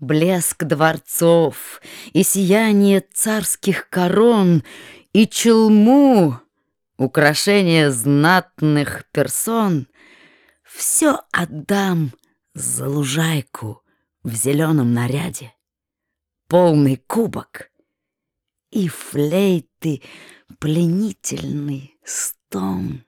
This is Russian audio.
Блеск дворцов и сияние царских корон И челму, украшение знатных персон Все отдам за лужайку в зеленом наряде, Полный кубок и флейты пленительный стон.